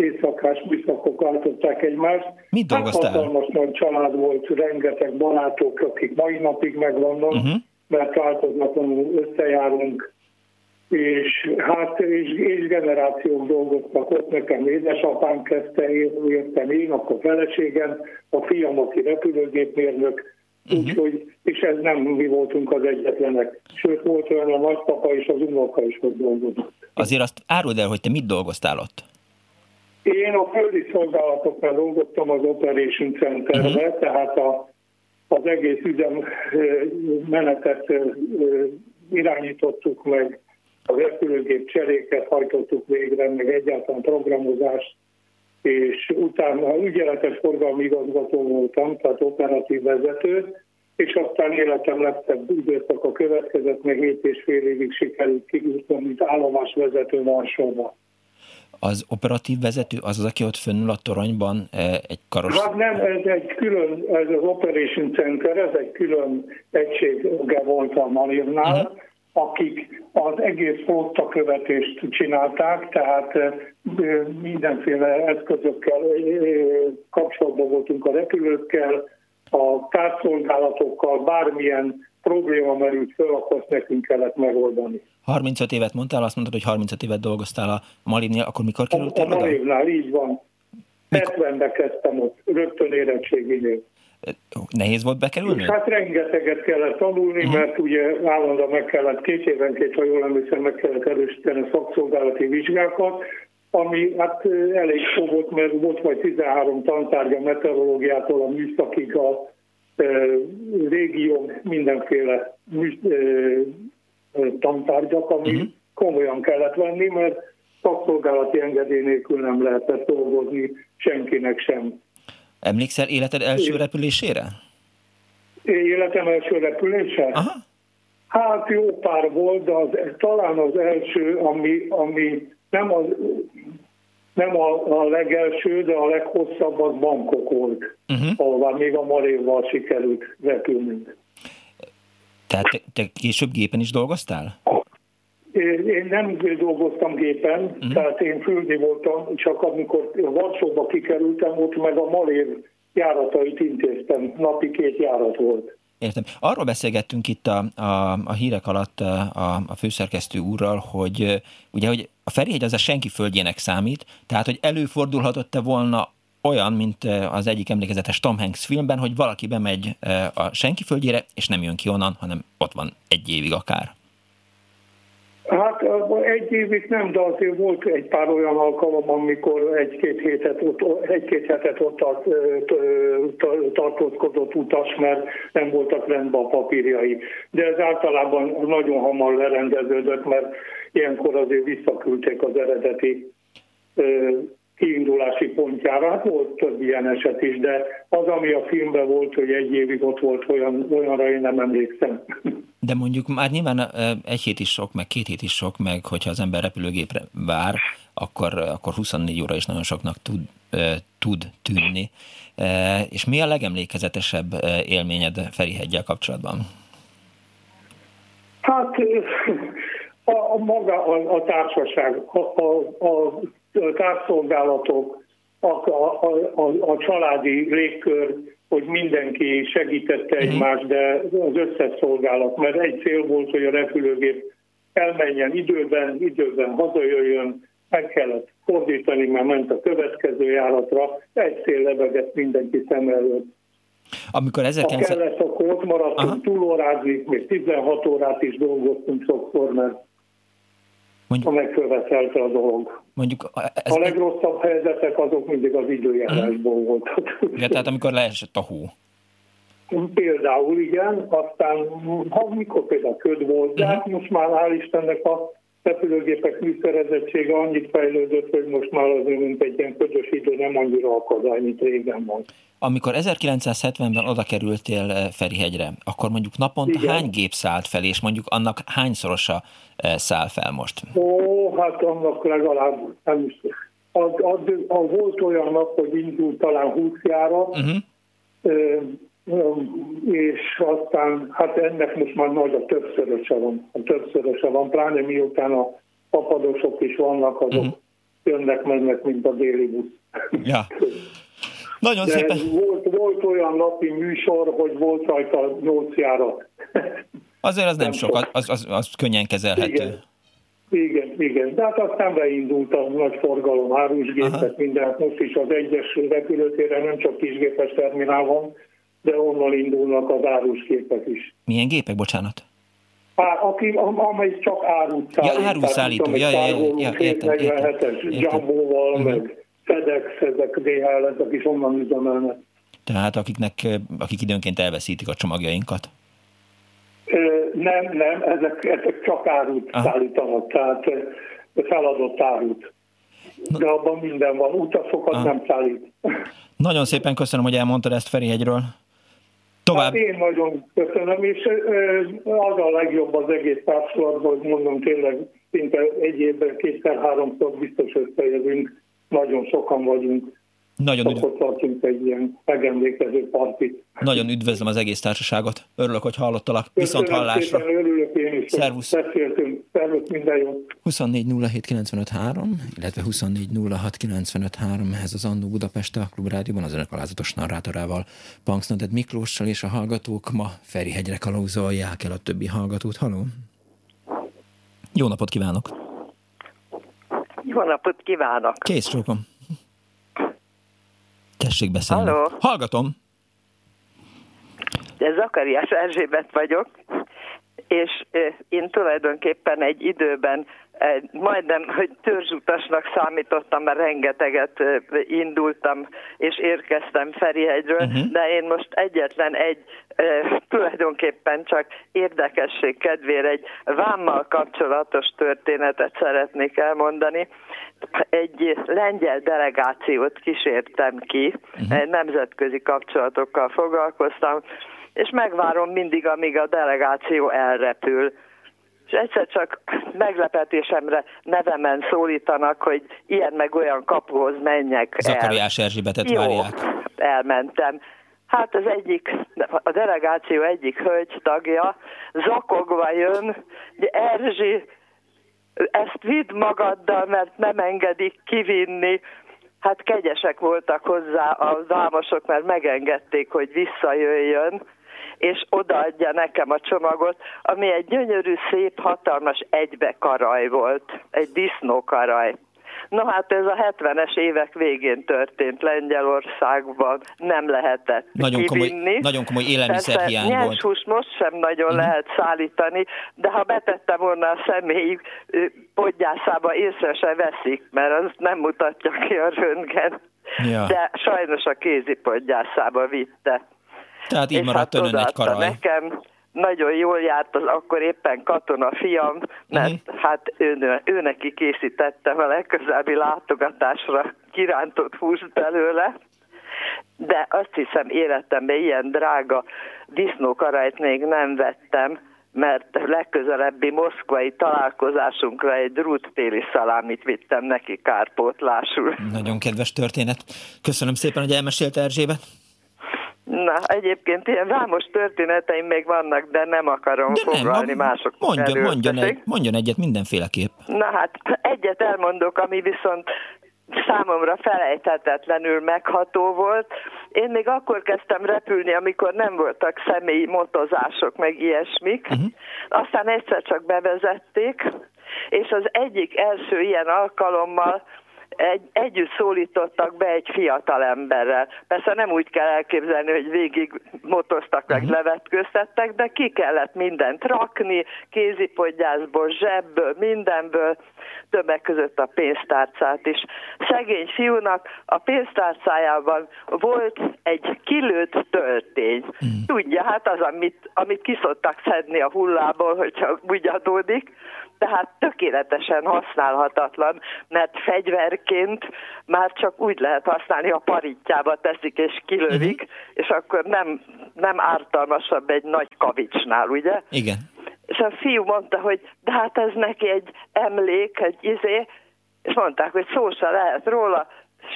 éjszakás műszakok váltották egymást. Mit dolgoztál? Hát hatalmas nagy család volt, rengeteg barátok, akik mai napig megvannak, uh-huh. mert változatlanul összejárunk, és hát és, és generációk dolgoztak ott, nekem édesapám kezdte, értem én, akkor feleségem, a fiam, aki repülőgépmérnök, uh-huh. úgyhogy, és ez nem mi voltunk az egyetlenek. Sőt, volt olyan a nagypapa és az unoka is ott dolgozott. Azért azt áruld el, hogy te mit dolgoztál ott? Én a földi szolgálatoknál dolgoztam az Operation Centerbe, uh-huh. tehát a, az egész üzem menetet irányítottuk meg, a repülőgép cseréket hajtottuk végre, meg egyáltalán programozást, és utána ügyeletes forgalmi igazgató voltam, tehát operatív vezető, és aztán életem legszebb időszak a következett, meg 7 és fél évig sikerült kigúznom, mint állomásvezető Varsóban az operatív vezető az az, aki ott fönnül a toronyban e, egy karos... Hát nem, ez egy külön, ez az Operation Center, ez egy külön egysége volt a Malirnál, uh-huh. akik az egész flotta követést csinálták, tehát e, mindenféle eszközökkel e, kapcsolatban voltunk a repülőkkel, a társzolgálatokkal, bármilyen probléma merült föl, akkor azt nekünk kellett megoldani. 35 évet mondtál, azt mondtad, hogy 35 évet dolgoztál a Malivnél, akkor mikor kerültél A, a Malivnál, így van. 70-ben kezdtem ott, rögtön érettségénél. Nehéz volt bekerülni? És hát rengeteget kellett tanulni, uh-huh. mert ugye állandóan meg kellett két évenként, ha jól emlékszem, meg kellett erősíteni a szakszolgálati vizsgákat, ami hát elég fogott, mert volt majd 13 tantárgya meteorológiától a műszakig a régiók mindenféle tantárgyak, ami uh-huh. komolyan kellett venni, mert szakszolgálati engedély nélkül nem lehetett dolgozni senkinek sem. Emlékszel életed első repülésére? Életem első repülése? Aha. Hát jó pár volt, de az, talán az első, ami, ami nem, az, nem a, a legelső, de a leghosszabb az Bangkok volt, uh-huh. ahová még a Malévval sikerült repülnünk. Tehát te, te később gépen is dolgoztál? Én nem dolgoztam gépen, uh-huh. tehát én földi voltam, csak amikor Varsóba kikerültem, ott meg a Malév járatait intéztem, napi két járat volt. Értem. Arról beszélgettünk itt a, a, a hírek alatt a, a főszerkesztő úrral, hogy ugye, hogy a Ferihegy az a senki földjének számít, tehát hogy előfordulhatott-e volna olyan, mint az egyik emlékezetes Tom Hanks filmben, hogy valaki bemegy a senki földjére, és nem jön ki onnan, hanem ott van egy évig akár. Hát egy évig nem, de azért volt egy pár olyan alkalom, amikor egy-két hétet ott, egy-két hetet ott tart, tartózkodott utas, mert nem voltak rendben a papírjai. De ez általában nagyon hamar lerendeződött, mert ilyenkor azért visszaküldték az eredeti kiindulási pontjára. Hát volt több ilyen eset is, de az, ami a filmben volt, hogy egy évig ott volt, olyan, olyanra én nem emlékszem. De mondjuk már nyilván egy hét is sok, meg két hét is sok, meg hogyha az ember repülőgépre vár, akkor, akkor 24 óra is nagyon soknak tud, tud tűnni. És mi a legemlékezetesebb élményed Feriheggyel kapcsolatban? Hát a, a maga a, a társaság, a, a, a társzolgálatok, a, a, a, a családi légkör, hogy mindenki segítette mhm. egymást, de az összes szolgálat, mert egy cél volt, hogy a repülőgép elmenjen időben, időben hazajöjjön, meg kellett fordítani, mert ment a következő járatra, egy cél lebegett mindenki szem előtt. Amikor 19... Ha kellett, akkor ott maradtunk túlórázni, még 16 órát is dolgoztunk sokszor, mert Mondjuk, megkövetelte a dolog. Mondjuk, ez a legrosszabb helyzetek azok mindig az időjárásból voltak. Ja, tehát amikor leesett a hó. Például igen, aztán ha mikor például köd volt, de hát most már hál' Istennek a repülőgépek műszerezettsége annyit fejlődött, hogy most már azért, mint egy ilyen ködös idő, nem annyira akadály, mint régen volt. Amikor 1970-ben oda kerültél eh, Ferihegyre, akkor mondjuk naponta Igen. hány gép szállt fel, és mondjuk annak hányszorosa eh, száll fel most? Ó, hát annak legalább, nem is, a, a, a, volt olyan nap, hogy indult talán 20 járat, uh-huh. És aztán hát ennek most már nagy a többszöröse van, a többszöröse van, pláne miután a papadosok is vannak, azok uh-huh. jönnek, mennek, mint a déli busz. Ja. Nagyon De szépen. Volt, volt olyan napi műsor, hogy volt rajta 8 járat. Azért az nem, nem sok, sok. Az, az, az könnyen kezelhető. Igen. Igen, igen. De hát aztán beindult a nagy forgalom, árusgépek, minden. Most is az egyes repülőtére nem csak kisgépes terminál van, de onnan indulnak az árusgépek is. Milyen gépek, bocsánat? Á, aki, amely csak árut szállít. Ja, áruszállító, ja, ja, ja, ja, értem, értem, uh-huh. meg FedEx, ezek DHL, ezek is onnan üzemelnek. Tehát akiknek, akik időnként elveszítik a csomagjainkat? Nem, nem, ezek, ezek csak árut Aha. szállítanak, tehát feladott árut. De abban minden van, utasokat Aha. nem szállít. Nagyon szépen köszönöm, hogy elmondtad ezt Ferihegyről. Tovább. Hát én nagyon köszönöm, és az a legjobb az egész társulatban, hogy mondom tényleg szinte egy évben kétszer-háromszor biztos összejövünk, nagyon sokan vagyunk. Nagyon üdv... tartunk egy ilyen megemlékező partit. Nagyon üdvözlöm az egész társaságot. Örülök, hogy hallottalak. Viszont hallásra. Örülök én is, Szervusz. beszéltünk. Szervusz, minden jót. 24 illetve 24 ez az Annó Budapest a Klubrádióban, az önök alázatos narrátorával, Punksnodet Miklóssal és a hallgatók ma Ferihegyre kalauzolják el a többi hallgatót. Haló! Jó napot kívánok! Jó napot kívánok! Kész csókom! Tessék beszélni. Halló. Hallgatom. De Zakariás Erzsébet vagyok, és én tulajdonképpen egy időben majdnem, hogy törzsutasnak számítottam, mert rengeteget indultam, és érkeztem Ferihegyről, uh-huh. de én most egyetlen egy tulajdonképpen csak érdekesség kedvére egy vámmal kapcsolatos történetet szeretnék elmondani. Egy lengyel delegációt kísértem ki, uh-huh. nemzetközi kapcsolatokkal foglalkoztam, és megvárom mindig, amíg a delegáció elrepül és egyszer csak meglepetésemre nevemen szólítanak, hogy ilyen meg olyan kapuhoz menjek Zakariás el. Erzsébetet Jó, várják. elmentem. Hát az egyik, a delegáció egyik hölgy tagja zakogva jön, hogy Erzsi, ezt vidd magaddal, mert nem engedik kivinni. Hát kegyesek voltak hozzá a vámosok, mert megengedték, hogy visszajöjjön és odaadja nekem a csomagot, ami egy gyönyörű, szép, hatalmas egybekaraj volt, egy disznókaraj. No hát ez a 70-es évek végén történt Lengyelországban, nem lehetett nagyon kivinni. Komoly, nagyon komoly élelmiszerhiány volt. hús most sem nagyon uh-huh. lehet szállítani, de ha betettem volna a személy podgyászába, észre se veszik, mert az nem mutatja ki a röntgen. Ja. De sajnos a kézi podgyászába vitte. Tehát így maradt hát önön egy karaj. Nekem nagyon jól járt az akkor éppen katona fiam, mert uh-huh. hát ő, ő neki készítettem a legközelebbi látogatásra kirántott húst belőle, de azt hiszem életemben ilyen drága disznókarajt még nem vettem, mert legközelebbi moszkvai találkozásunkra egy drúttéli szalámit vittem neki kárpótlásul. Nagyon kedves történet. Köszönöm szépen, hogy elmesélte Erzsébet. Na, egyébként ilyen vámos történeteim még vannak, de nem akarom de foglalni nem, mások mondjon, mondjon, egy, mondjon egyet mindenféleképp. Na hát, egyet elmondok, ami viszont számomra felejthetetlenül megható volt. Én még akkor kezdtem repülni, amikor nem voltak személyi motozások, meg ilyesmik. Uh-huh. Aztán egyszer csak bevezették, és az egyik első ilyen alkalommal egy, együtt szólítottak be egy fiatal emberrel. Persze nem úgy kell elképzelni, hogy végig motoztak, meg uh-huh. levetköztettek, de ki kellett mindent rakni, kézipodgyászból, zsebből, mindenből, többek között a pénztárcát is. Szegény fiúnak a pénztárcájában volt egy kilőtt töltény. Uh-huh. Tudja, hát az, amit, amit kiszoktak szedni a hullából, hogyha úgy adódik, tehát tökéletesen használhatatlan, mert fegyverként már csak úgy lehet használni, ha paritjába teszik és kilövik, uh-huh. és akkor nem, nem ártalmasabb egy nagy kavicsnál, ugye? Igen. És a fiú mondta, hogy de hát ez neki egy emlék, egy izé, és mondták, hogy szó se lehet róla,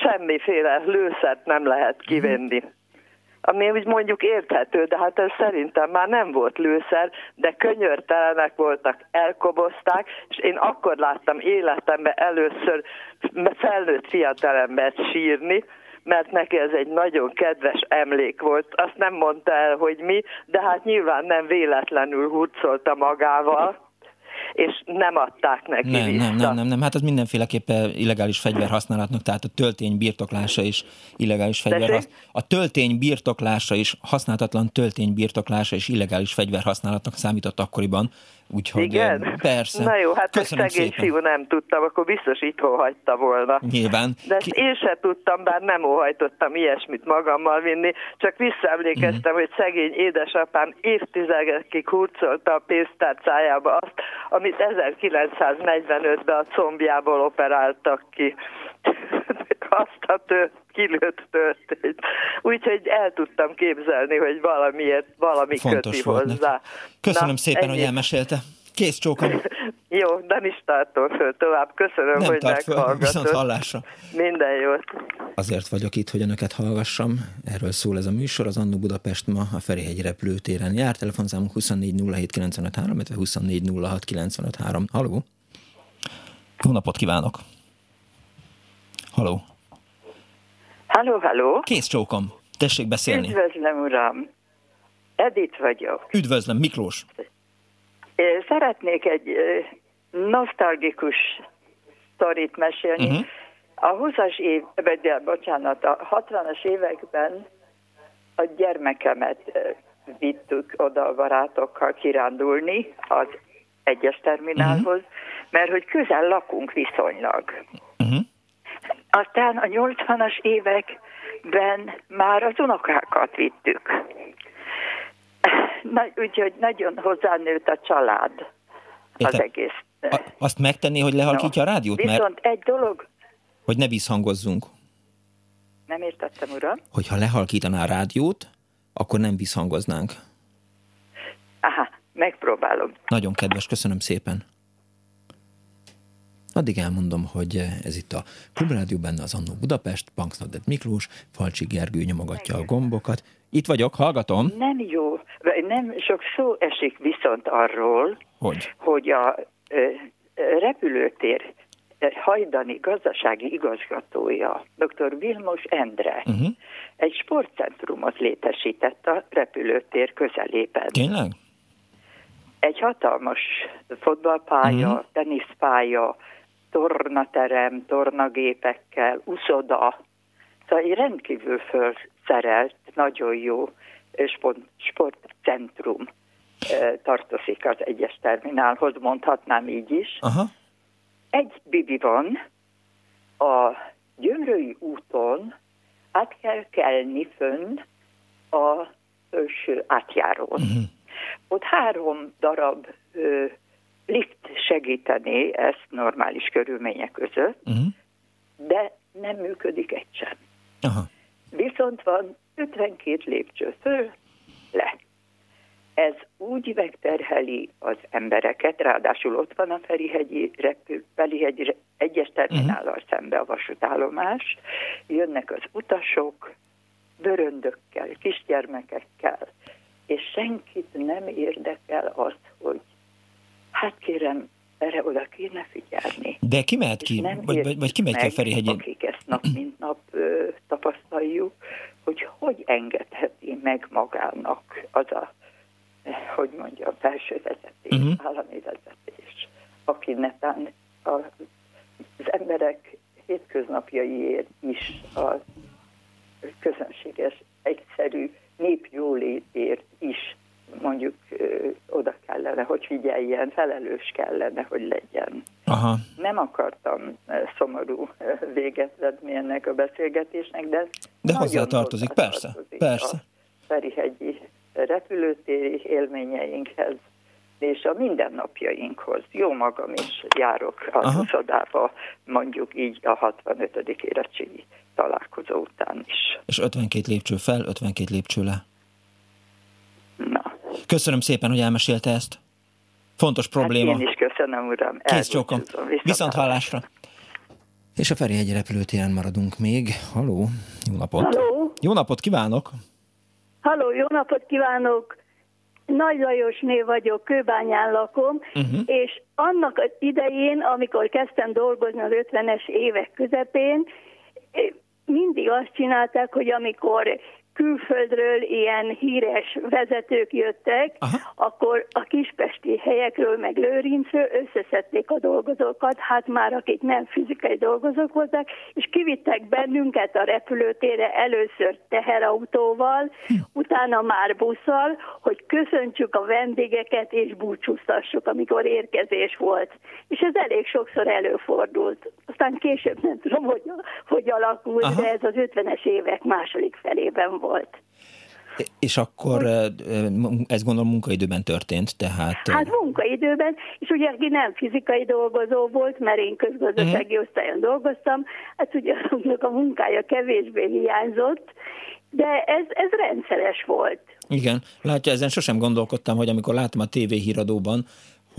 semmiféle lőszert nem lehet kivenni. Ami úgy mondjuk érthető, de hát ez szerintem már nem volt lőszer, de könyörtelenek voltak, elkobozták, és én akkor láttam életemben először felnőtt fiatalembert sírni, mert neki ez egy nagyon kedves emlék volt. Azt nem mondta el, hogy mi, de hát nyilván nem véletlenül hurcolta magával és nem adták neki nem, vissza. Nem, nem, nem, nem, hát az mindenféleképpen illegális fegyverhasználatnak, tehát a töltény birtoklása is illegális fegyver. A töltény birtoklása is, használhatatlan töltény birtoklása is illegális fegyverhasználatnak számított akkoriban, Úgyhogy Igen? persze. Na jó, hát Köszönöm ezt szegény fiú nem tudtam, akkor biztos itthon hagyta volna. Nyilván. De ezt Ki... én se tudtam, bár nem óhajtottam ilyesmit magammal vinni, csak visszaemlékeztem, mm. hogy szegény édesapám évtizedekig hurcolta a pénztárcájába azt, amit 1945-ben a combjából operáltak ki. azt a tört, kilőtt történt. Úgyhogy el tudtam képzelni, hogy valamiért valami Fontos köti hozzá. Neki. Köszönöm Na, szépen, ennyi. hogy elmesélte. Kész csókom. Jó, nem is tartom föl tovább. Köszönöm, nem hogy tart föl, viszont hallásra. Minden jót. Azért vagyok itt, hogy önöket hallgassam. Erről szól ez a műsor. Az Annu Budapest ma a Ferihegy repülőtéren jár. Telefonszámunk 24 07 illetve 24 06 Halló? Jó napot kívánok! Halló! Halló, halló! Kész csókom! Tessék beszélni! Üdvözlöm, uram! Edith vagyok. Üdvözlöm, Miklós! Szeretnék egy nosztalgikus sztorit mesélni. Uh-huh. A 20-as év, de bocsánat, a 60-as években a gyermekemet vittük oda a barátokkal kirándulni az egyes terminálhoz, uh-huh. mert hogy közel lakunk viszonylag. Uh-huh. Aztán a 80-as években már az unokákat vittük. Na, úgyhogy nagyon hozzánőtt a család Értem. az egész. A, azt megtenni, hogy lehalkítja no. a rádiót? Viszont mert... egy dolog... Hogy ne visszhangozzunk. Nem értettem, uram. Hogyha lehalkítaná a rádiót, akkor nem visszhangoznánk. Aha, megpróbálom. Nagyon kedves, köszönöm szépen. Addig elmondom, hogy ez itt a Klubrádió benne az Annó Budapest, Banksnodet Miklós, Falcsi Gergő nyomogatja a gombokat. Itt vagyok, hallgatom. Nem jó, nem sok szó esik viszont arról, hogy, hogy a repülőtér hajdani gazdasági igazgatója, dr. Vilmos Endre, uh-huh. egy sportcentrumot létesített a repülőtér közelében. Tényleg? Egy hatalmas fotballpálya, uh-huh. teniszpálya, tornaterem, tornagépekkel, uszoda. Szóval egy rendkívül felszerelt, nagyon jó sport, sportcentrum tartozik az egyes terminálhoz, mondhatnám így is. Aha. Egy bibi van, a Gyömrői úton át kell kelni fönn a felső átjárón. Uh-huh. Ott három darab ö, lift segíteni ezt normális körülmények között, uh-huh. de nem működik egy sem. Aha. Viszont van 52 lépcső föl, le. Ez úgy megterheli az embereket, ráadásul ott van a Ferihegyi, repül, Ferihegyi egyes terminállal uh-huh. szembe a vasútállomás, jönnek az utasok, bőröndökkel, kisgyermekekkel, és senkit nem érdekel az, hogy Hát kérem, erre oda kéne figyelni. De ki mehet ki? Vagy, vagy, vagy ki megy ki a Ferihegyi? Akik ezt nap mint nap ö, tapasztaljuk, hogy hogy engedheti meg magának az a, hogy mondja, felső vezetés, uh-huh. állami vezetés, aki netán a, az emberek hétköznapjaiért is a közönséges, egyszerű népjólétért is mondjuk oda kellene, hogy figyeljen, felelős kellene, hogy legyen. Aha. Nem akartam szomorú véget vedni ennek a beszélgetésnek, de De hozzá tartozik, persze, persze. A Ferihegyi repülőtéri élményeinkhez, és a mindennapjainkhoz. Jó magam is járok az Aha. uszodába, mondjuk így a 65. érettségi találkozó után is. És 52 lépcső fel, 52 lépcső le. Köszönöm szépen, hogy elmesélte ezt. Fontos probléma. Hát én is köszönöm, uram. Kész csókom. Viszont hallásra. És a Ferihegy repülőtéren maradunk még. Haló, jó napot. Haló. Jó napot kívánok. Haló, jó napot kívánok. Nagy Lajosné vagyok, Kőbányán lakom, uh-huh. és annak idején, amikor kezdtem dolgozni az 50-es évek közepén, mindig azt csinálták, hogy amikor külföldről ilyen híres vezetők jöttek, Aha. akkor a kispesti helyekről, meg Lőrincről összeszedték a dolgozókat, hát már akik nem fizikai dolgozók voltak, és kivittek bennünket a repülőtérre először teherautóval, hm. utána már busszal, hogy köszöntsük a vendégeket és búcsúztassuk, amikor érkezés volt. És ez elég sokszor előfordult. Aztán később nem tudom, hogy, hogy alakult, Aha. de ez az 50-es évek második felében volt volt. És akkor ez gondolom munkaidőben történt, tehát... Hát munkaidőben, és ugye aki nem fizikai dolgozó volt, mert én közgazdasági uh-huh. osztályon dolgoztam, hát ugye a munkája kevésbé hiányzott, de ez, ez rendszeres volt. Igen, látja, ezen sosem gondolkodtam, hogy amikor látom a tévéhíradóban,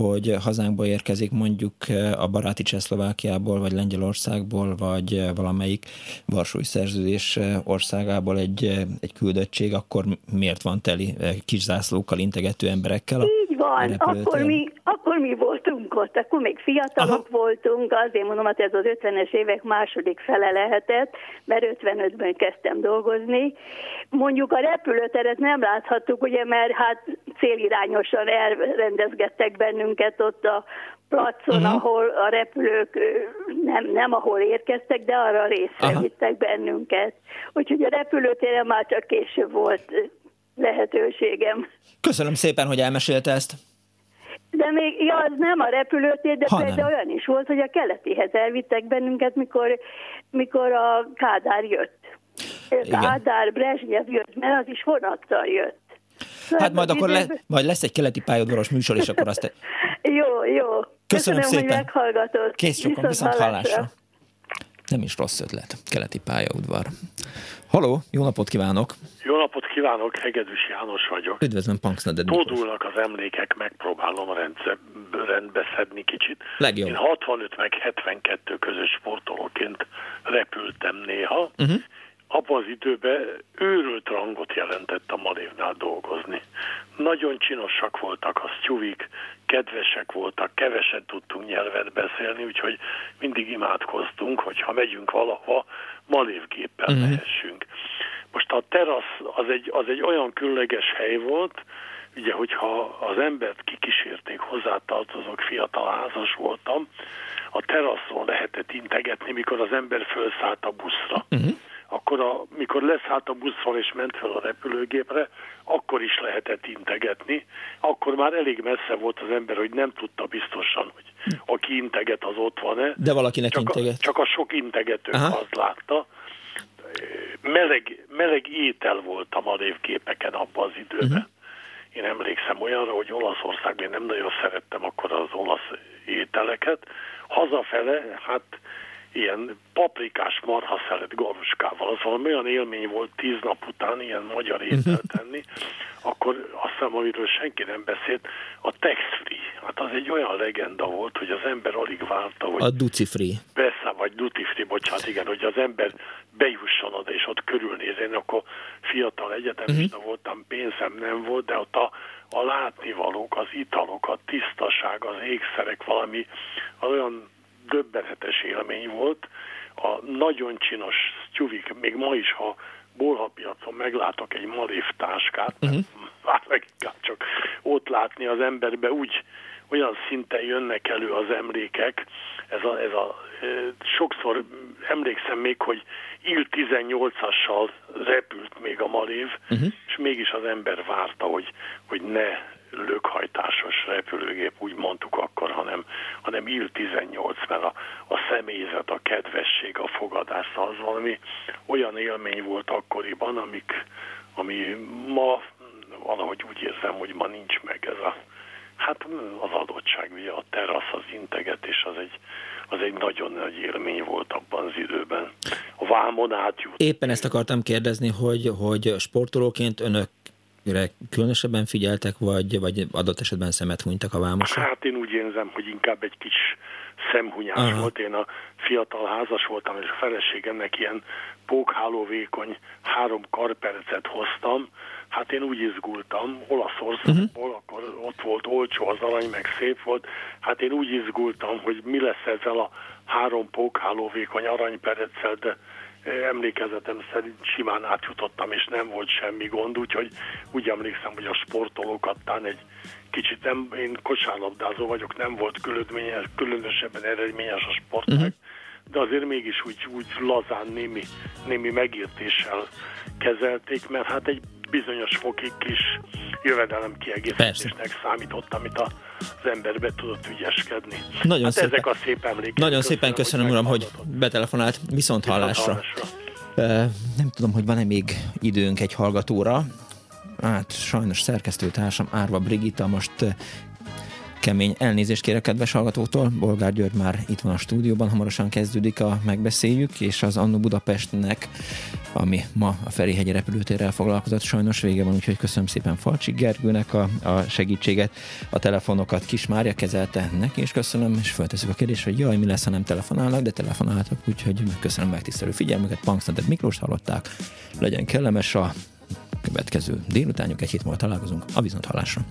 hogy hazánkba érkezik mondjuk a baráti Csehszlovákiából, vagy Lengyelországból, vagy valamelyik Varsói szerződés országából egy, egy küldöttség, akkor miért van teli kis zászlókkal integető emberekkel? Így van, akkor mi, akkor mi voltunk ott, akkor még fiatalok Aha. voltunk, azért mondom, hogy ez az 50-es évek második fele lehetett, mert 55-ben kezdtem dolgozni. Mondjuk a repülőteret nem láthattuk, ugye, mert hát célirányosan elrendezgettek bennünket ott a placon, uh-huh. ahol a repülők nem, nem ahol érkeztek, de arra részre Aha. vittek bennünket. Úgyhogy a repülőtéren már csak később volt lehetőségem. Köszönöm szépen, hogy elmesélte ezt. De még, ja, az nem a repülőtér, de ha például nem. olyan is volt, hogy a keletihez elvittek bennünket, mikor, mikor a Kádár jött. Igen. Kádár, Brezsnyev jött, mert az is vonattal jött. Hát majd akkor le, majd lesz egy keleti pályaudvaros műsor, és akkor azt... jó, jó. Köszönöm, Köszönöm szépen. hogy meghallgatott. Kész sokan, viszont, viszont hallásra. Nem is rossz ötlet, keleti pályaudvar. Haló, jó napot kívánok! Jó napot kívánok, Hegedűs János vagyok. Üdvözlöm, Punksnaded Tódulnak az emlékek, megpróbálom a rendszer, rendbe szedni kicsit. Legjobb. Én 65 meg 72 közös sportolóként repültem néha, uh-huh abban az időben őrült rangot jelentett a Malévnál dolgozni. Nagyon csinosak voltak a sztyuvik, kedvesek voltak, keveset tudtunk nyelvet beszélni, úgyhogy mindig imádkoztunk, hogy ha megyünk valahova, malévgéppel uh-huh. mehessünk. Most a terasz az egy, az egy olyan különleges hely volt, ugye, hogyha az embert kikísérték, hozzátartozok, fiatal házas voltam, a teraszon lehetett integetni, mikor az ember felszállt a buszra. Uh-huh akkor mikor leszállt a buszról és ment fel a repülőgépre, akkor is lehetett integetni. Akkor már elég messze volt az ember, hogy nem tudta biztosan, hogy aki integet, az ott van-e. De valakinek csak integet. A, csak a sok integető az látta. Meleg, meleg étel volt a marévgépeken abban az időben. Uh-huh. Én emlékszem olyanra, hogy Olaszországban én nem nagyon szerettem akkor az olasz ételeket. Hazafele, hát ilyen paprikás marhaszelet garuskával. Az valami olyan élmény volt tíz nap után ilyen magyar ételt tenni, akkor azt hiszem, amiről senki nem beszélt, a tax free. Hát az egy olyan legenda volt, hogy az ember alig várta, hogy... A duty free. Persze, vagy duty free, bocsánat, igen, hogy az ember bejusson oda, és ott körülnézni. akkor fiatal egyetemista uh-huh. voltam, pénzem nem volt, de ott a, a látnivalók, az italok, a tisztaság, az ékszerek, valami olyan döbbenetes élmény volt. A nagyon csinos tyuvik, még ma is, ha bolhapiacon meglátok egy malév táskát, uh-huh. már leginkább csak ott látni az emberbe úgy, olyan szinten jönnek elő az emlékek, ez a, ez a e, sokszor emlékszem még, hogy Il-18-assal repült még a Malév, uh-huh. és mégis az ember várta, hogy, hogy ne lökhajtásos repülőgép, úgy mondtuk akkor, hanem, hanem Il-18, mert a, a személyzet, a kedvesség, a fogadás, az valami olyan élmény volt akkoriban, amik, ami ma valahogy úgy érzem, hogy ma nincs meg ez a hát az adottság, ugye a terasz, az integetés, az egy, az egy nagyon nagy élmény volt abban az időben. A vámon átjut. Éppen ezt akartam kérdezni, hogy, hogy sportolóként önök különösebben figyeltek, vagy, vagy adott esetben szemet hunytak a vámosra? Hát én úgy érzem, hogy inkább egy kis szemhunyás Aha. volt. Én a fiatal házas voltam, és a feleségemnek ilyen pókhálóvékony három karpercet hoztam, hát én úgy izgultam, Olaszországból, uh-huh. akkor ott volt olcsó az arany, meg szép volt, hát én úgy izgultam, hogy mi lesz ezzel a három pókhálóvékony aranypereccel, de emlékezetem szerint simán átjutottam, és nem volt semmi gond, úgyhogy úgy emlékszem, hogy a sportolókat tán egy kicsit nem, én kosárlabdázó vagyok, nem volt különösebben eredményes a sportág, uh-huh de azért mégis úgy, úgy lazán némi, némi megértéssel kezelték, mert hát egy bizonyos fokig kis jövedelem kiegészítésnek számított, amit a, az ember be tudott ügyeskedni. Nagyon hát szépen, ezek a szép emlékek. Nagyon szépen köszönöm, hogy uram, hogy betelefonált. Viszont hallásra. Nem tudom, hogy van-e még időnk egy hallgatóra. Hát sajnos szerkesztőtársam Árva Brigitta most kemény elnézést kérek kedves hallgatóktól. Bolgár György már itt van a stúdióban, hamarosan kezdődik a megbeszéljük, és az Annu Budapestnek, ami ma a Ferihegyi repülőtérrel foglalkozott, sajnos vége van, úgyhogy köszönöm szépen Falcsik Gergőnek a, a segítséget. A telefonokat Kis Mária kezelte neki, és köszönöm, és feltesszük a kérdést, hogy jaj, mi lesz, ha nem telefonálnak, de telefonáltak, úgyhogy köszönöm megtisztelő figyelmüket. Punksnaded Miklós hallották. Legyen kellemes a következő délutánjuk, egy hét múlva találkozunk a hallásra.